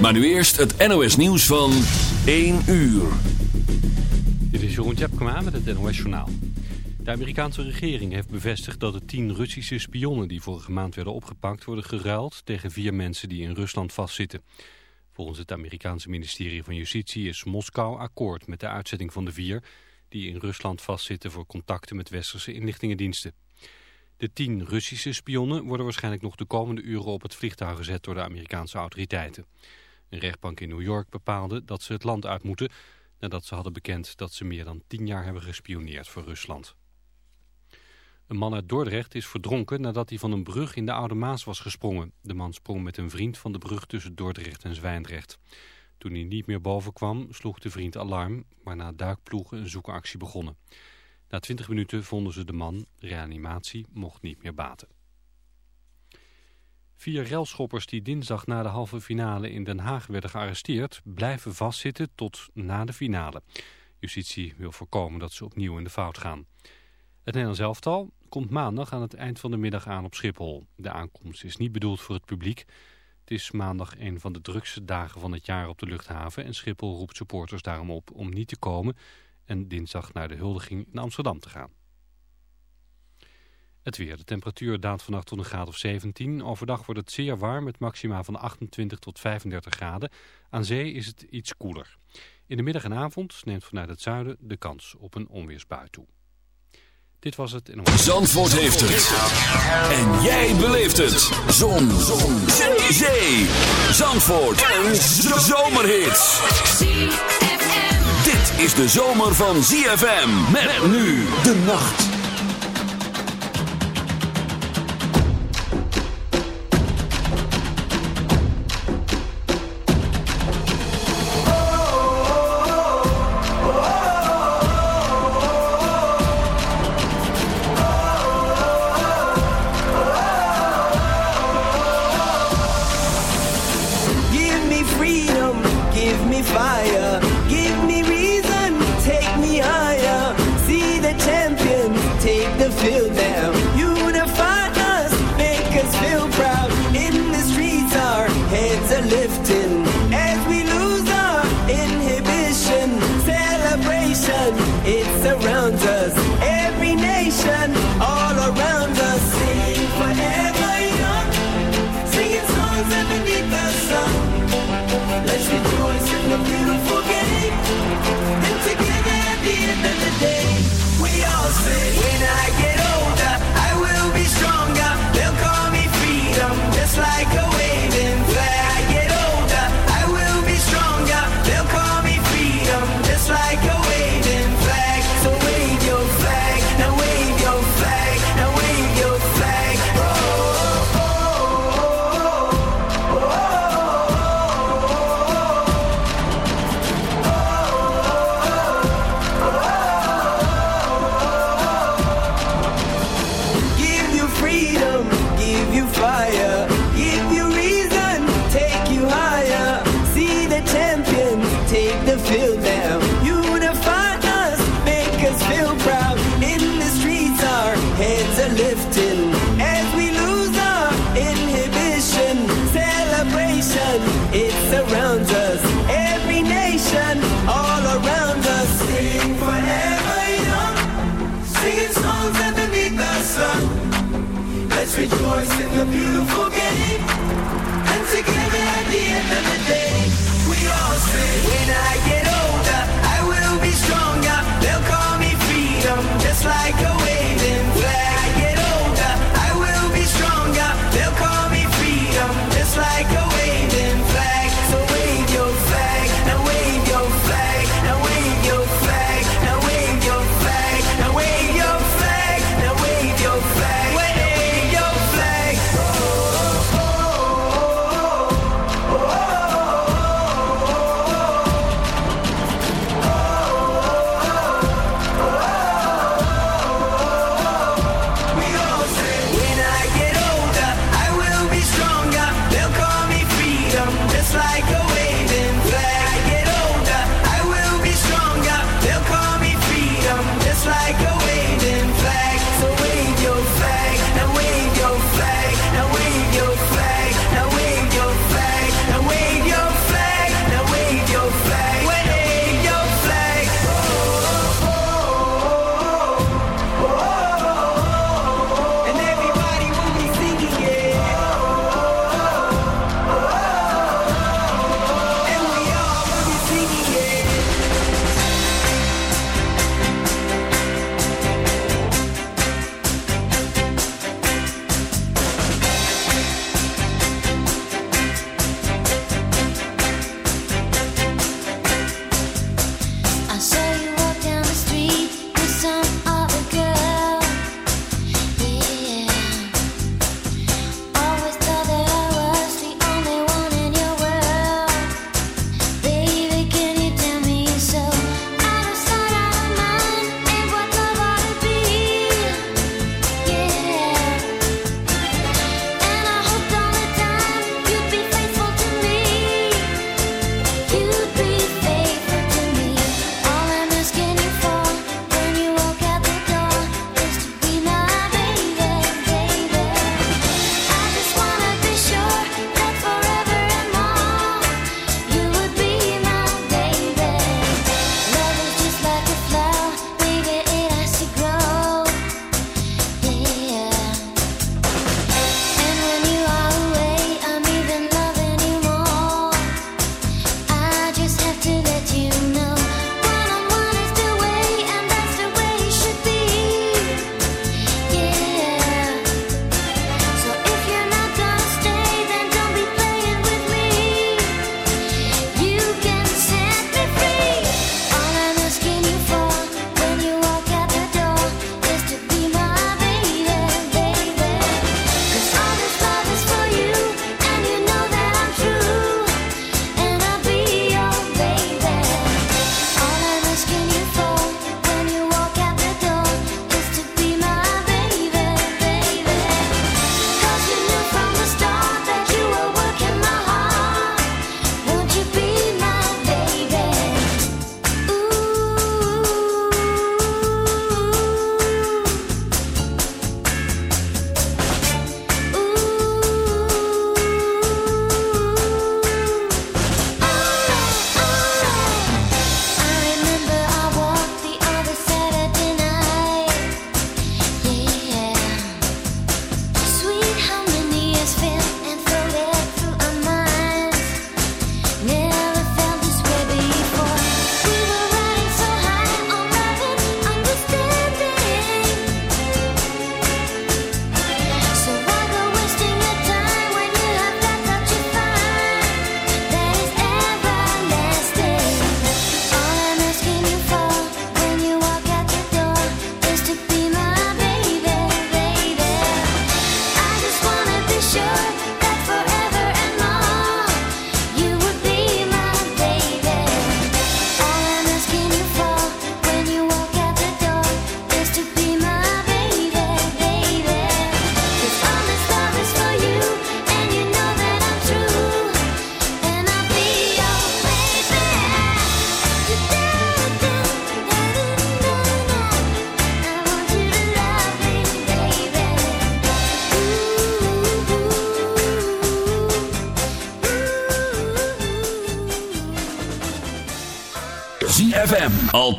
Maar nu eerst het NOS nieuws van 1 uur. Dit is Jeroen Tjepkema met het NOS Journaal. De Amerikaanse regering heeft bevestigd dat de tien Russische spionnen... die vorige maand werden opgepakt worden geruild... tegen vier mensen die in Rusland vastzitten. Volgens het Amerikaanse ministerie van Justitie is Moskou akkoord... met de uitzetting van de vier... die in Rusland vastzitten voor contacten met westerse inlichtingendiensten. De tien Russische spionnen worden waarschijnlijk nog de komende uren op het vliegtuig gezet door de Amerikaanse autoriteiten. Een rechtbank in New York bepaalde dat ze het land uit moeten nadat ze hadden bekend dat ze meer dan tien jaar hebben gespioneerd voor Rusland. Een man uit Dordrecht is verdronken nadat hij van een brug in de Oude Maas was gesprongen. De man sprong met een vriend van de brug tussen Dordrecht en Zwijndrecht. Toen hij niet meer boven kwam, sloeg de vriend alarm, waarna duikploegen een zoekactie begonnen. Na 20 minuten vonden ze de man. Reanimatie mocht niet meer baten. Vier relschoppers die dinsdag na de halve finale in Den Haag werden gearresteerd... blijven vastzitten tot na de finale. Justitie wil voorkomen dat ze opnieuw in de fout gaan. Het Nederlands elftal komt maandag aan het eind van de middag aan op Schiphol. De aankomst is niet bedoeld voor het publiek. Het is maandag een van de drukste dagen van het jaar op de luchthaven... en Schiphol roept supporters daarom op om niet te komen en dinsdag naar de huldiging in Amsterdam te gaan. Het weer. De temperatuur daalt vannacht tot een graad of 17. Overdag wordt het zeer warm met maxima van 28 tot 35 graden. Aan zee is het iets koeler. In de middag en avond neemt vanuit het zuiden de kans op een onweersbui toe. Dit was het. In... Zandvoort heeft het. En jij beleeft het. Zon. Zon. Zee. Zandvoort. Een zomerhit dit is de zomer van ZFM. Met nu de nacht. rejoice in the beautiful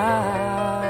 about.